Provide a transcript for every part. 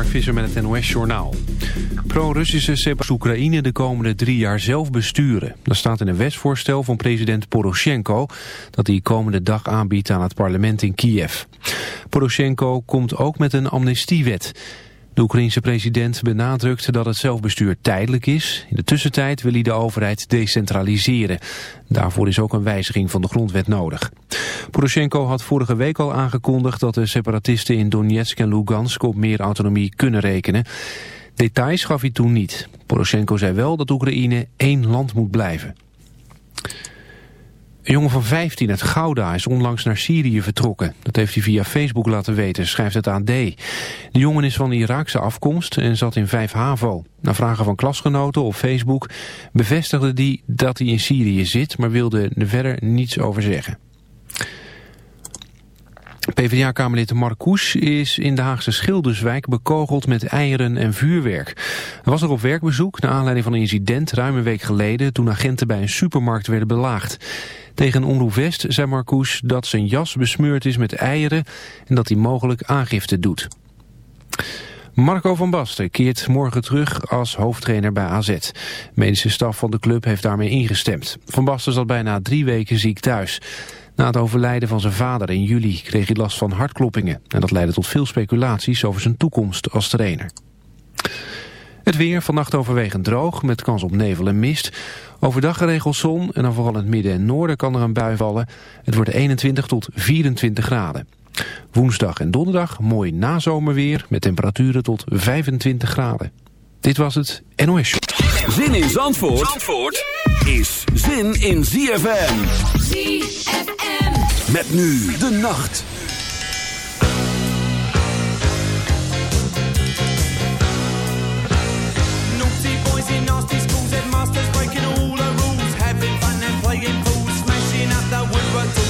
Mark Visser met het NOS-journaal. Pro-Russische separatisten Oekraïne de komende drie jaar zelf besturen. Dat staat in een wetsvoorstel van president Poroshenko... dat hij komende dag aanbiedt aan het parlement in Kiev. Poroshenko komt ook met een amnestiewet... De Oekraïense president benadrukt dat het zelfbestuur tijdelijk is. In de tussentijd wil hij de overheid decentraliseren. Daarvoor is ook een wijziging van de grondwet nodig. Poroshenko had vorige week al aangekondigd dat de separatisten in Donetsk en Lugansk op meer autonomie kunnen rekenen. Details gaf hij toen niet. Poroshenko zei wel dat Oekraïne één land moet blijven. Een jongen van 15 uit Gouda is onlangs naar Syrië vertrokken. Dat heeft hij via Facebook laten weten, schrijft het AD. De jongen is van Iraakse afkomst en zat in 5 HAVO. Na vragen van klasgenoten op Facebook bevestigde hij dat hij in Syrië zit... maar wilde er verder niets over zeggen. PvdA-kamerlid Marcouch is in de Haagse Schilderswijk bekogeld met eieren en vuurwerk. Hij was er op werkbezoek naar aanleiding van een incident ruim een week geleden toen agenten bij een supermarkt werden belaagd. Tegen Omroep West zei Marcouch dat zijn jas besmeurd is met eieren en dat hij mogelijk aangifte doet. Marco van Basten keert morgen terug als hoofdtrainer bij AZ. Medische staf van de club heeft daarmee ingestemd. Van Basten zat bijna drie weken ziek thuis. Na het overlijden van zijn vader in juli kreeg hij last van hartkloppingen. En dat leidde tot veel speculaties over zijn toekomst als trainer. Het weer vannacht overwegend droog met kans op nevel en mist. Overdag geregeld zon en dan vooral in het midden en noorden kan er een bui vallen. Het wordt 21 tot 24 graden. Woensdag en donderdag mooi nazomerweer met temperaturen tot 25 graden. Dit was het NOS. Zin in Zandvoort, Zandvoort is zin in ZFM. ZFM. Met nu de nacht. Naughty boys in nasty schools, headmasters breaking all the rules. Having fun and playing fools, smashing up the woodwork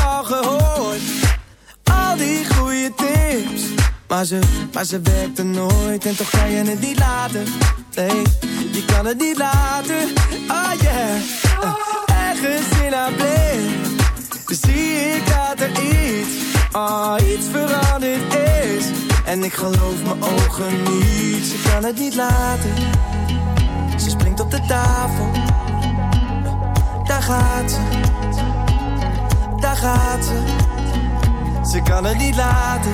Maar ze, werkte nooit en toch kan je het niet laten. Nee, je kan het niet laten. Oh yeah, uh, ergens in haar blik zie ik dat er iets, oh iets veranderd is. En ik geloof mijn ogen niet, ze kan het niet laten. Ze springt op de tafel, daar gaat ze, daar gaat ze. Ze kan het niet laten.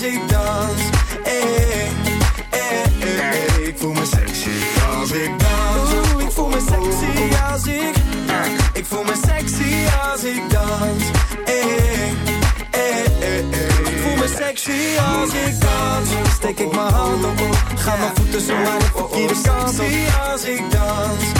Als ik dans. Hey, hey, hey, hey. Ik voel me sexy als ik dans. Oeh, ik voel me sexy als ik. Ik voel me sexy als ik dans. Ik voel me sexy als ik dans. Steek ik mijn hand op, ga mijn voeten zo aan de verkeerde kant op. als ik dans.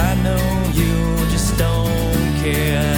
I know you just don't care.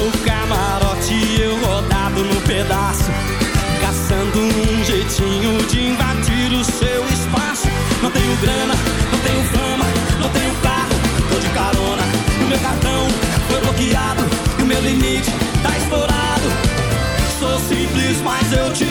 no camarote, eu rodado no pedaço Caçando um jeitinho de invadir o seu espaço. Não tenho grana, não tenho fama, não tenho carro, tô de carona. O meu cartão foi bloqueado e o meu limite tá estourado. Sou simples, mas eu te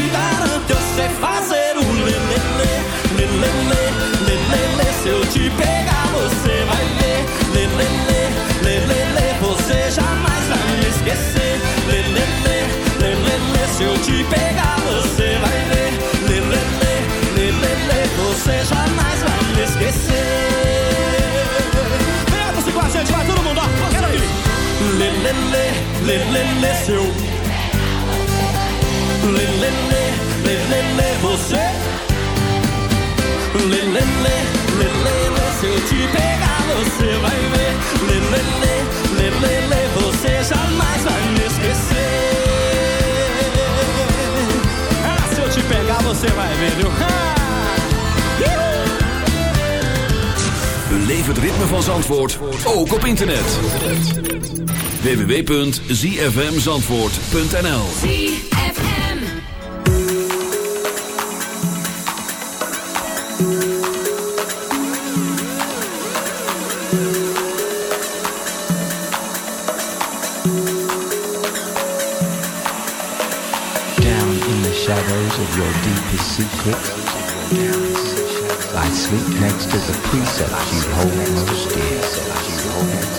Beleef het ritme van Zandvoort, ook op internet. www.zfmzandvoort.nl ZFM Down in the shadows of your deepest secrets I sleep next to the precepts you hold most dear.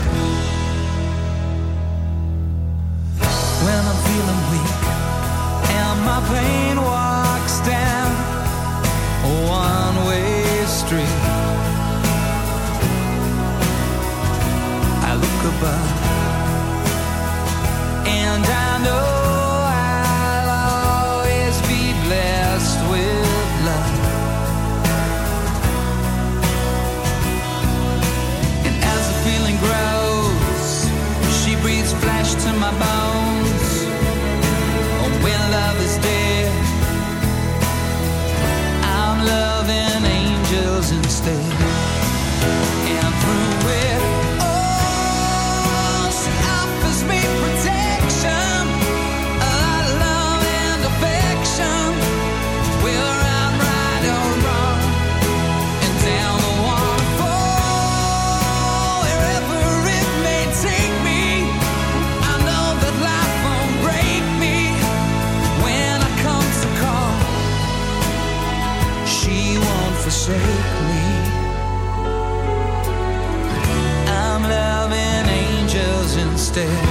Instead.